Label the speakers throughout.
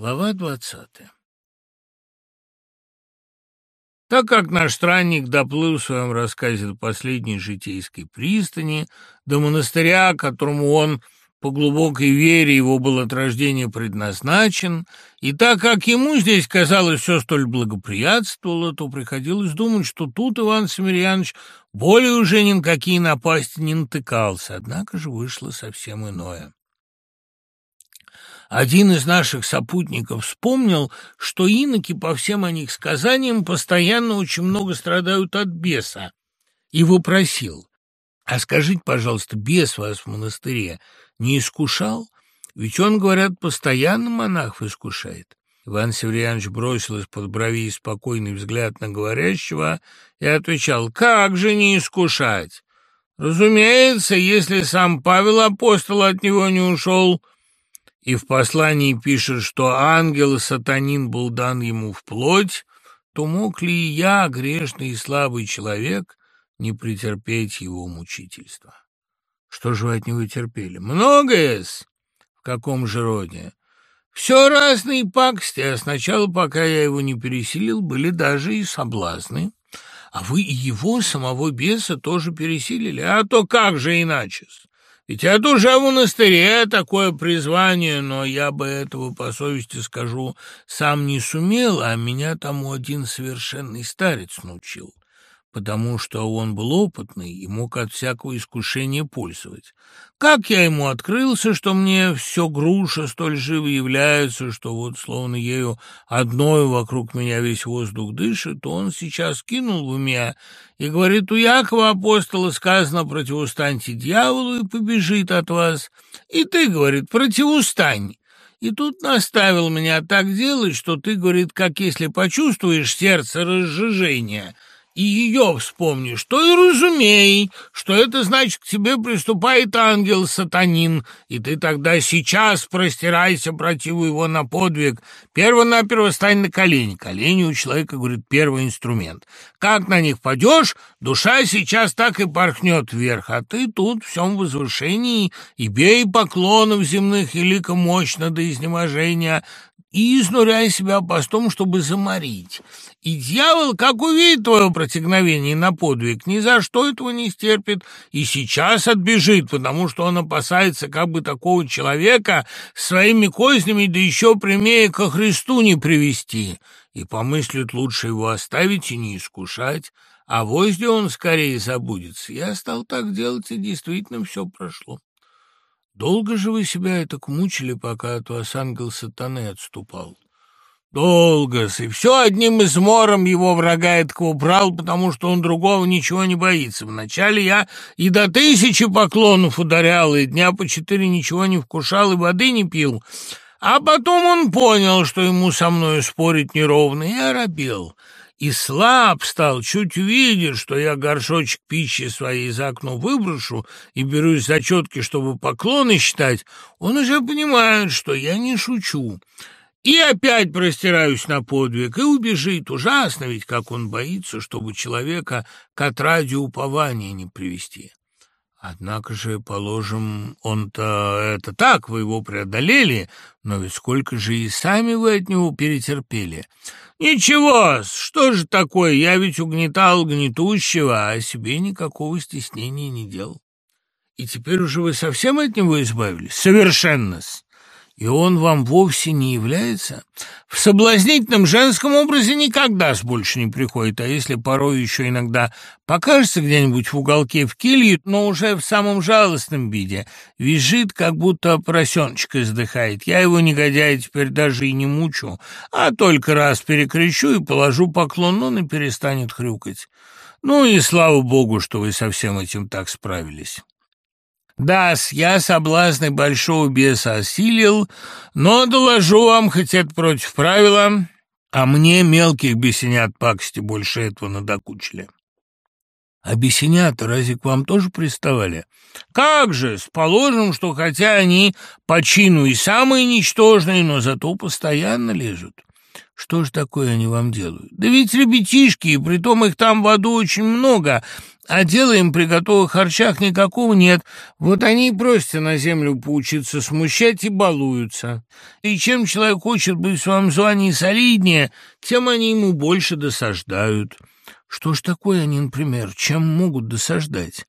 Speaker 1: Глава двадцатая Так как наш странник доплыл в своем рассказе до последней житейской пристани, до монастыря, которому он по глубокой вере его был от рождения предназначен, и так как ему здесь, казалось, все столь благоприятствовало, то приходилось думать, что тут Иван Семерьянович более уже ни на какие напасти не натыкался, однако же вышло совсем иное. Один из наших сопутников вспомнил, что иноки, по всем о них сказаниям, постоянно очень много страдают от беса, и вопросил, «А скажите, пожалуйста, бес вас в монастыре не искушал? Ведь он, говорят, постоянно монахов искушает». Иван Северьянович бросил из-под бровей спокойный взгляд на говорящего и отвечал, «Как же не искушать? Разумеется, если сам Павел апостол от него не ушел» и в послании пишет, что ангел сатанин был дан ему в плоть, то мог ли я, грешный и слабый человек, не претерпеть его мучительства? Что же вы от него терпели? Многое -с. В каком же роде? Все разные пакости, а сначала, пока я его не переселил, были даже и соблазны. А вы и его, самого беса, тоже переселили. А то как же иначе -с? Ведь это уже в монастыре такое призвание, но я бы этого, по совести скажу, сам не сумел, а меня тому один совершенный старец научил потому что он был опытный и мог от всякого искушения пользовать. Как я ему открылся, что мне все груша столь живо является, что вот словно ею одной вокруг меня весь воздух дышит, он сейчас кинул в уме и говорит, у Якова апостола сказано, противустаньте дьяволу и побежит от вас. И ты, говорит, противустань. И тут наставил меня так делать, что ты, говорит, как если почувствуешь сердце разжижения — и ее вспомнишь, то и разумей, что это значит, к тебе приступает ангел-сатанин, и ты тогда сейчас простирайся противу его на подвиг. Перво-наперво стань на колени. Колени у человека, говорит, первый инструмент. Как на них падешь, душа сейчас так и порхнет вверх, а ты тут в всем возвышении и бей поклонов земных и лика мощно до изнеможения, и изнуряй себя постом, чтобы заморить. И дьявол, как увидит твое протекновение на подвиг, ни за что этого не стерпит и сейчас отбежит, потому что он опасается как бы такого человека своими кознями, да еще прямее ко Христу не привести, и помыслит лучше его оставить и не искушать, а возле он скорее забудется. Я стал так делать, и действительно все прошло. Долго же вы себя так мучили, пока от вас ангел сатаны отступал? долго и все одним измором его врага этого брал, потому что он другого ничего не боится. Вначале я и до тысячи поклонов ударял, и дня по четыре ничего не вкушал, и воды не пил. А потом он понял, что ему со мной спорить неровно, и оробел и слаб стал, чуть увидит, что я горшочек пищи своей за окно выброшу и берусь за четки, чтобы поклоны считать, он уже понимает, что я не шучу. И опять простираюсь на подвиг, и убежит. Ужасно ведь, как он боится, чтобы человека к отраде упования не привести. Однако же, положим, он-то это так, вы его преодолели, но ведь сколько же и сами вы от него перетерпели. Ничего, что же такое, я ведь угнетал гнетущего, а себе никакого стеснения не делал. И теперь уже вы совсем от него избавились? Совершенно-с и он вам вовсе не является, в соблазнительном женском образе никогда с больше не приходит, а если порой еще иногда покажется где-нибудь в уголке в келье, но уже в самом жалостном виде, визжит, как будто поросеночка издыхает. Я его, негодяя, теперь даже и не мучу, а только раз перекричу и положу поклон, он и перестанет хрюкать. Ну и слава богу, что вы со всем этим так справились». Да, я соблазны большого беса осилил, но доложу вам, хоть это против правила, а мне мелких бесенят пакости больше этого надокучили. А бесенята разве к вам тоже приставали? Как же, с положим, что хотя они по чину и самые ничтожные, но зато постоянно лезут. Что ж такое они вам делают? Да ведь ребятишки, и притом их там в аду очень много, а дела им при готовых харчах никакого нет. Вот они и просят на землю поучиться смущать и балуются. И чем человек хочет быть в своем звании солиднее, тем они ему больше досаждают. Что ж такое они, например, чем могут досаждать?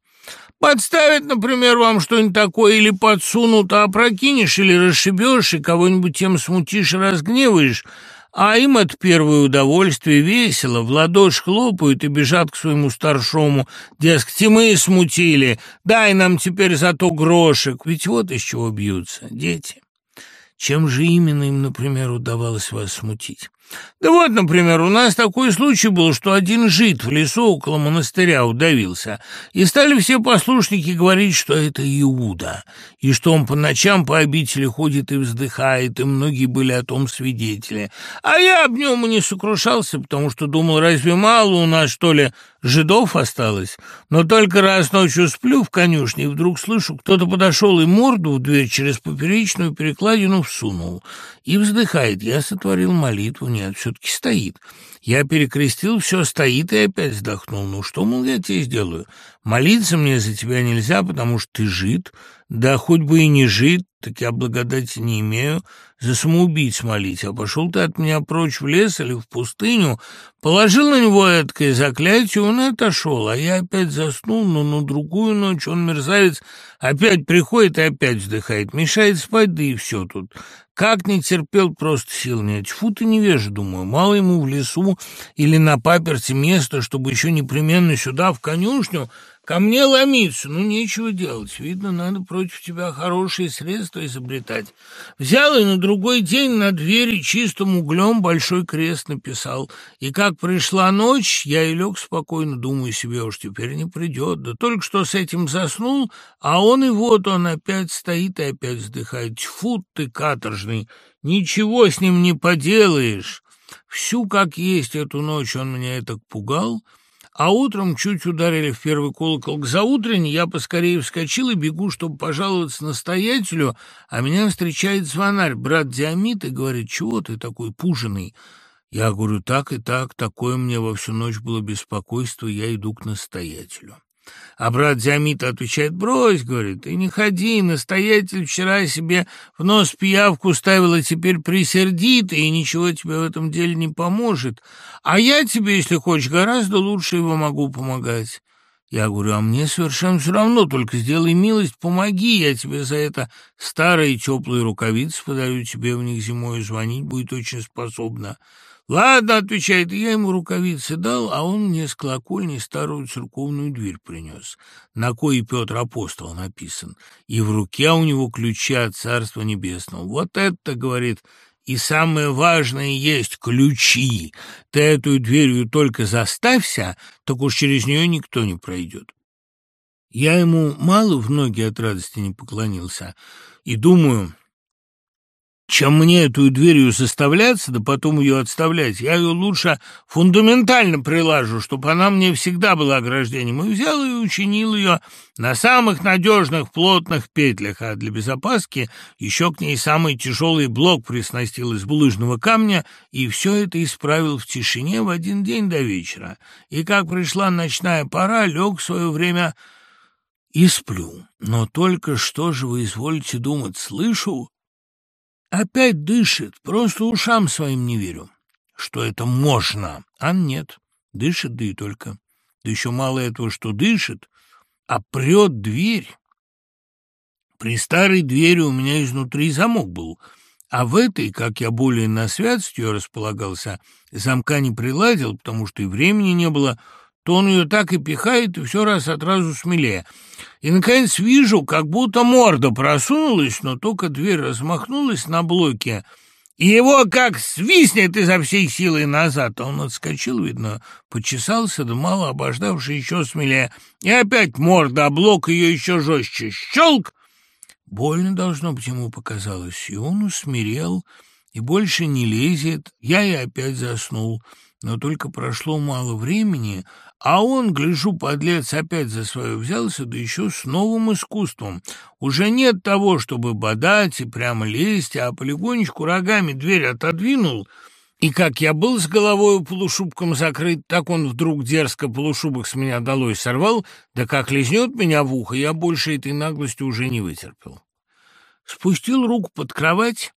Speaker 1: Подставят, например, вам что-нибудь такое или подсунут, а опрокинешь или расшибешь, и кого-нибудь тем смутишь и разгневаешь, а им от первое удовольствие весело, в ладошь хлопают и бежат к своему старшому, дескать, мы смутили, дай нам теперь зато грошек, ведь вот из чего бьются дети. Чем же именно им, например, удавалось вас смутить? Да вот, например, у нас такой случай был, что один жид в лесу около монастыря удавился, и стали все послушники говорить, что это Иуда, и что он по ночам по обители ходит и вздыхает, и многие были о том свидетели. А я об нем и не сокрушался, потому что думал, разве мало у нас, что ли, жидов осталось? Но только раз ночью сплю в конюшне, и вдруг слышу, кто-то подошел и морду в дверь через поперечную перекладину всунул, и вздыхает. Я сотворил молитву, нет, все-таки стоит. Я перекрестил, все стоит, и опять вздохнул. Ну что, мол, я тебе сделаю? Молиться мне за тебя нельзя, потому что ты жид. Да хоть бы и не жид, так я благодати не имею за самоубийц молить. А пошел ты от меня прочь в лес или в пустыню, положил на него эткое заклятие, он и отошел. А я опять заснул, но на другую ночь он, мерзавец, опять приходит и опять вздыхает. Мешает спать, да и все тут. Как не терпел, просто сил нет. Тьфу ты невежа, думаю, мало ему в лесу или на паперте место, чтобы еще непременно сюда, в конюшню, ко мне ломиться. Ну, нечего делать. Видно, надо против тебя хорошие средства изобретать. Взял и на другой день на двери чистым углем большой крест написал. И как пришла ночь, я и лег спокойно, думаю себе, уж теперь не придет. Да только что с этим заснул, а он и вот он опять стоит и опять вздыхает. Тьфу ты, каторжный, ничего с ним не поделаешь. Всю как есть эту ночь он меня это пугал, а утром чуть ударили в первый колокол к заутренне, я поскорее вскочил и бегу, чтобы пожаловаться настоятелю, а меня встречает звонарь, брат Диамит, и говорит, чего ты такой пуженый? Я говорю, так и так, такое мне во всю ночь было беспокойство, я иду к настоятелю. А брат Диамита отвечает, брось, говорит, и не ходи, настоятель вчера себе в нос пиявку ставил, а теперь присердит, и ничего тебе в этом деле не поможет. А я тебе, если хочешь, гораздо лучше его могу помогать. Я говорю, а мне совершенно все равно, только сделай милость, помоги, я тебе за это старые теплые рукавицы подарю, тебе в них зимой звонить будет очень способна. «Ладно», — отвечает, — я ему рукавицы дал, а он мне с колокольни старую церковную дверь принес, на кой Петр Апостол написан, и в руке у него ключи от Царства Небесного. «Вот это, — говорит, — и самое важное есть ключи. Ты эту дверью только заставься, так уж через нее никто не пройдет». Я ему мало в ноги от радости не поклонился, и думаю, чем мне эту дверью составляться, да потом ее отставлять. Я ее лучше фундаментально прилажу, чтобы она мне всегда была ограждением. И взял и учинил ее на самых надежных плотных петлях, а для безопаски еще к ней самый тяжелый блок приснастил из булыжного камня, и все это исправил в тишине в один день до вечера. И как пришла ночная пора, лег в свое время и сплю. Но только что же вы изволите думать, слышу, Опять дышит, просто ушам своим не верю. Что это можно? А нет, дышит, да и только. Да еще мало этого, что дышит, а прет дверь. При старой двери у меня изнутри замок был, а в этой, как я более на святостью располагался, замка не приладил, потому что и времени не было, то он ее так и пихает, и все раз отразу смелее. И, наконец, вижу, как будто морда просунулась, но только дверь размахнулась на блоке, и его как свистнет изо всей силы назад. Он отскочил, видно, почесался, да мало обождавший еще смелее. И опять морда, а блок ее еще жестче. Щелк! Больно, должно быть, ему показалось, и он усмирел, и больше не лезет. Я и опять заснул. Но только прошло мало времени, а он, гляжу, подлец, опять за свое взялся, да еще с новым искусством. Уже нет того, чтобы бодать и прямо лезть, а полигонечку рогами дверь отодвинул, И как я был с головой полушубком закрыт, так он вдруг дерзко полушубок с меня долой сорвал, да как лизнет меня в ухо, я больше этой наглости уже не вытерпел. Спустил руку под кровать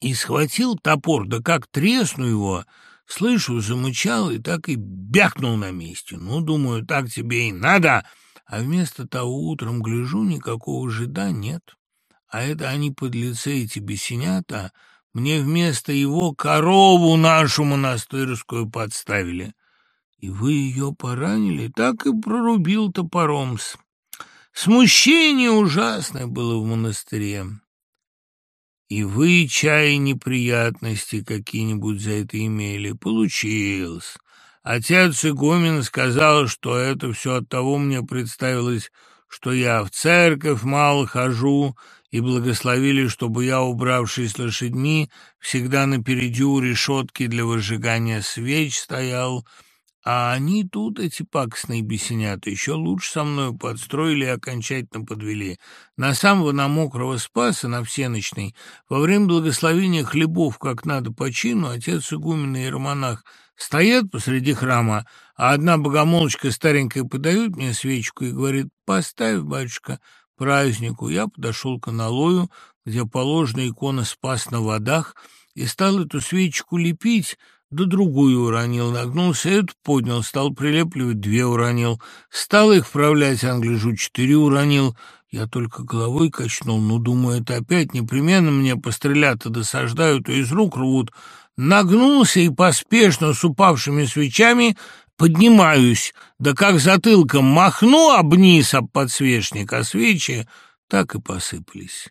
Speaker 1: и схватил топор, да как тресну его, слышу, замычал и так и бякнул на месте. Ну, думаю, так тебе и надо, а вместо того утром гляжу, никакого жида нет. А это они под лице эти бесенята мне вместо его корову нашу монастырскую подставили. И вы ее поранили, так и прорубил топором. Смущение ужасное было в монастыре. И вы, чай, неприятности какие-нибудь за это имели. Получилось. Отец игумен сказал, что это все от того мне представилось, что я в церковь мало хожу, и благословили, чтобы я, убравшись лошадьми, всегда напереди у решетки для выжигания свеч стоял, а они тут, эти пакостные бесенята, еще лучше со мной подстроили и окончательно подвели. На самого на мокрого спаса, на всеночный, во время благословения хлебов, как надо по чину, отец игумен и иеромонах стоят посреди храма, а одна богомолочка старенькая подает мне свечку и говорит, «Поставь, батюшка, празднику я подошел к аналою, где положена икона «Спас на водах», и стал эту свечку лепить, да другую уронил, нагнулся, эту поднял, стал прилепливать, две уронил, стал их вправлять, англижу, четыре уронил. Я только головой качнул, ну, думаю, это опять непременно мне пострелят-то досаждают, и из рук рвут. Нагнулся и поспешно с упавшими свечами Поднимаюсь, да как затылком махну об низ об подсвечник, а свечи так и посыпались.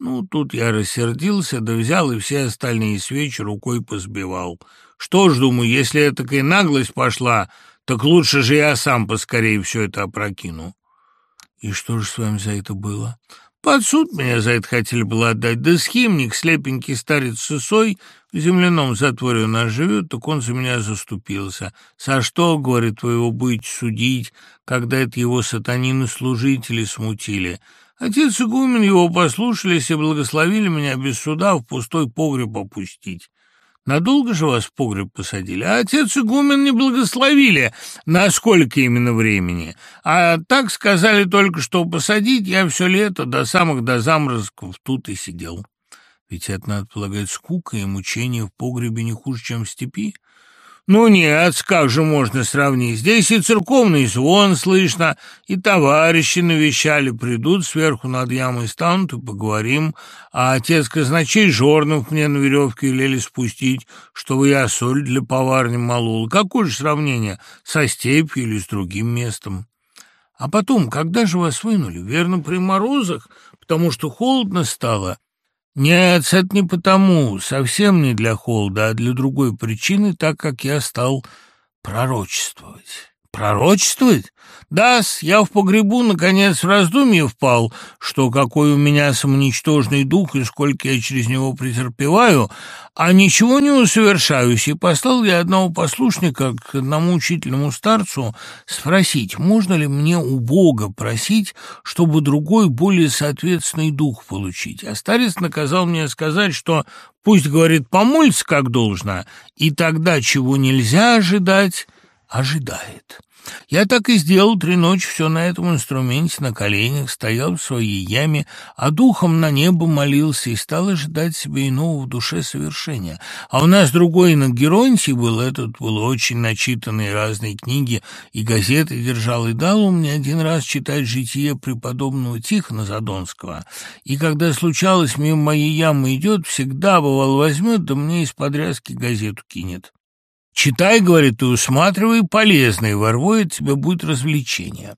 Speaker 1: Ну, тут я рассердился, да взял и все остальные свечи рукой позбивал. Что ж, думаю, если эта такая наглость пошла, так лучше же я сам поскорее все это опрокину. И что же с вами за это было? Под суд меня за это хотели было отдать, да схимник, слепенький старец Сысой, в земляном затворе у нас живет, так он за меня заступился. «За что, — говорит, — вы его судить, когда это его сатанины-служители смутили?» Отец игумен его послушались и благословили меня без суда в пустой погреб опустить. Надолго же вас в погреб посадили? А отец игумен не благословили, на сколько именно времени. А так сказали только, что посадить я все лето до самых до заморозков тут и сидел. Ведь это, надо полагать, скука и мучение в погребе не хуже, чем в степи. Ну нет, как же можно сравнить? Здесь и церковный звон слышно, и товарищи навещали, придут сверху над ямой, станут и поговорим. А отец казначей Жорнов мне на веревке велели спустить, чтобы я соль для поварни молол. Какое же сравнение со степью или с другим местом? А потом, когда же вас вынули? Верно, при морозах, потому что холодно стало. Нет, это не потому, совсем не для холода, а для другой причины, так как я стал пророчествовать. Пророчествовать? да я в погребу, наконец, в раздумье впал, что какой у меня самоничтожный дух и сколько я через него претерпеваю, а ничего не усовершаюсь, и послал я одного послушника к одному учительному старцу спросить, можно ли мне у Бога просить, чтобы другой, более соответственный дух получить. А старец наказал мне сказать, что пусть, говорит, помолится как должно, и тогда, чего нельзя ожидать, ожидает. Я так и сделал три ночи все на этом инструменте, на коленях, стоял в своей яме, а духом на небо молился и стал ожидать себе иного в душе совершения. А у нас другой на Геронтий был, этот был очень начитанный, разные книги и газеты держал, и дал он мне один раз читать житие преподобного Тихона Задонского. И когда случалось, мимо моей ямы идет, всегда, бывал, возьмет, да мне из подрязки газету кинет. Читай, говорит, и усматривай полезное, ворвой от тебя будет развлечение.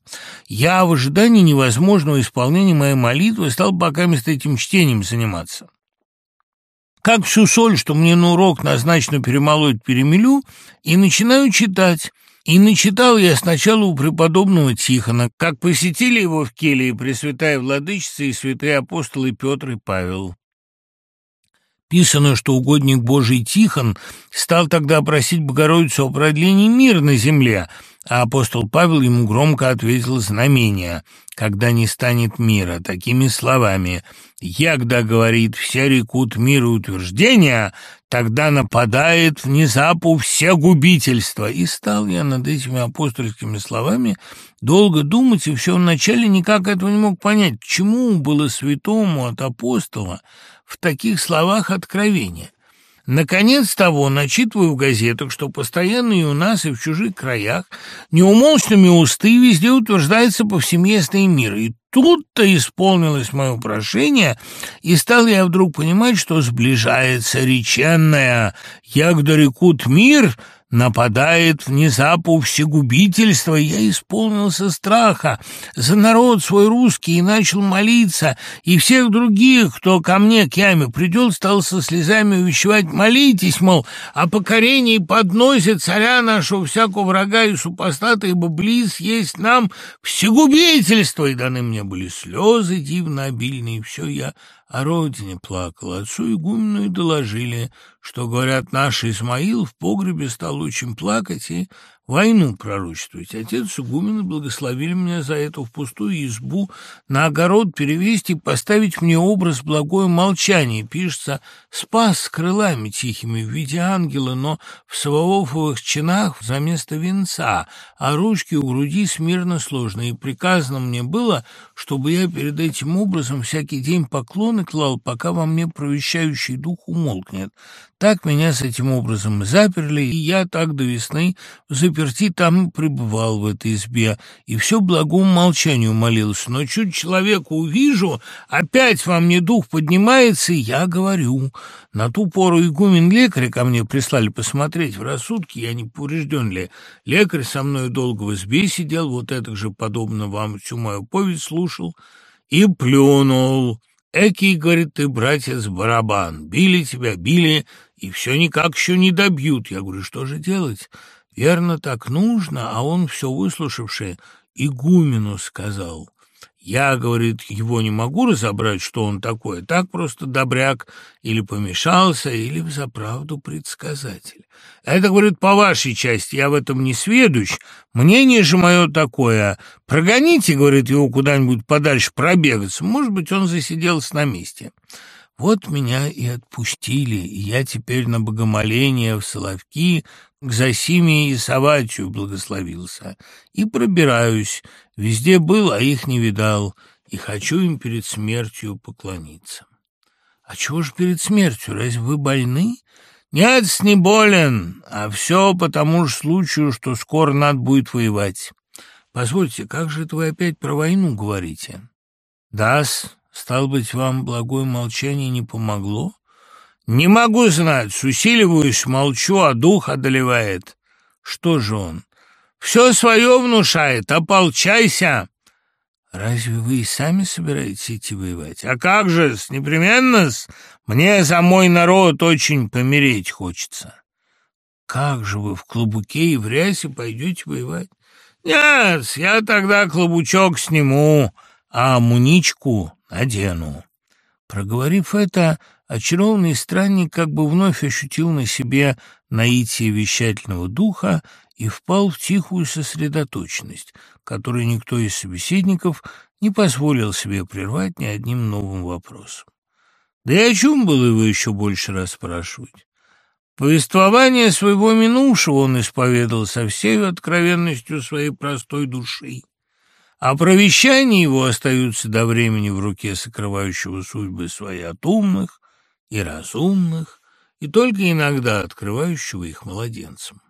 Speaker 1: Я в ожидании невозможного исполнения моей молитвы стал пока вместо этим чтением заниматься. Как всю соль, что мне на урок назначено перемолоть, перемелю, и начинаю читать. И начитал я сначала у преподобного Тихона, как посетили его в келье Пресвятая Владычица и святые апостолы Петр и Павел. Писано, что угодник Божий Тихон стал тогда просить Богородицу о продлении мира на земле, а апостол Павел ему громко ответил знамение, когда не станет мира, такими словами. «Егда, — говорит, — все рекут мир и утверждения, тогда нападает внезапу все губительство». И стал я над этими апостольскими словами долго думать, и все вначале никак этого не мог понять, чему было святому от апостола в таких словах откровения. Наконец того, начитываю в газетах, что постоянно и у нас, и в чужих краях неумолчными усты везде утверждается повсеместный мир. И тут-то исполнилось мое прошение, и стал я вдруг понимать, что сближается реченная «Ягда рекут мир», нападает внезапу всегубительство, я исполнился страха за народ свой русский и начал молиться, и всех других, кто ко мне, к яме, придет, стал со слезами увещевать, молитесь, мол, о покорении подносит царя нашего всякого врага и супостата, ибо близ есть нам всегубительство, и даны мне были слезы дивно обильные, и все я о родине плакал. Отцу игумену и доложили, что, говорят, наш Исмаил в погребе стал очень плакать и войну пророчествовать. Отец игумена благословили меня за это в пустую избу на огород перевести поставить мне образ благое молчание. Пишется «спас с крылами тихими в виде ангела, но в саваофовых чинах за место венца, а ручки у груди смирно сложные. И приказано мне было, чтобы я перед этим образом всякий день поклоны клал, пока во мне провещающий дух умолкнет. Так меня с этим образом заперли, и я так до весны заперти там пребывал в этой избе, и все благому молчанию молился. Но чуть человека увижу, опять во мне дух поднимается, и я говорю. На ту пору игумен лекаря ко мне прислали посмотреть в рассудке, я не поврежден ли. Лекарь со мной долго в избе сидел, вот это же подобно вам всю мою повесть слушал, и плюнул. «Экий, — говорит, — ты, братец, барабан, били тебя, били, и все никак еще не добьют. Я говорю, что же делать? Верно, так нужно, а он, все выслушавший, игумену сказал. Я, говорит, его не могу разобрать, что он такое, так просто добряк или помешался, или взаправду предсказатель. Это, говорит, по вашей части, я в этом не сведущ, мнение же мое такое. Прогоните, говорит, его куда-нибудь подальше пробегаться, может быть, он засиделся на месте». Вот меня и отпустили, и я теперь на богомоление в Соловки к Засиме и Саватию благословился. И пробираюсь, везде был, а их не видал, и хочу им перед смертью поклониться. А чего ж перед смертью, разве вы больны? Нет, не болен, а все по тому же случаю, что скоро надо будет воевать. Позвольте, как же это вы опять про войну говорите? Да-с, Стал быть, вам благое молчание не помогло? Не могу знать, усиливаюсь, молчу, а дух одолевает. Что же он? Все свое внушает, ополчайся. Разве вы и сами собираетесь идти воевать? А как же, с непременно -с? Мне за мой народ очень помереть хочется. Как же вы в клубуке и в рясе пойдете воевать? Нет, я тогда клубучок сниму, а муничку надену». Проговорив это, очарованный странник как бы вновь ощутил на себе наитие вещательного духа и впал в тихую сосредоточенность, которую никто из собеседников не позволил себе прервать ни одним новым вопросом. Да и о чем было его еще больше расспрашивать? Повествование своего минувшего он исповедал со всей откровенностью своей простой души. А провещания его остаются до времени в руке сокрывающего судьбы свои от умных и разумных, и только иногда открывающего их младенцам.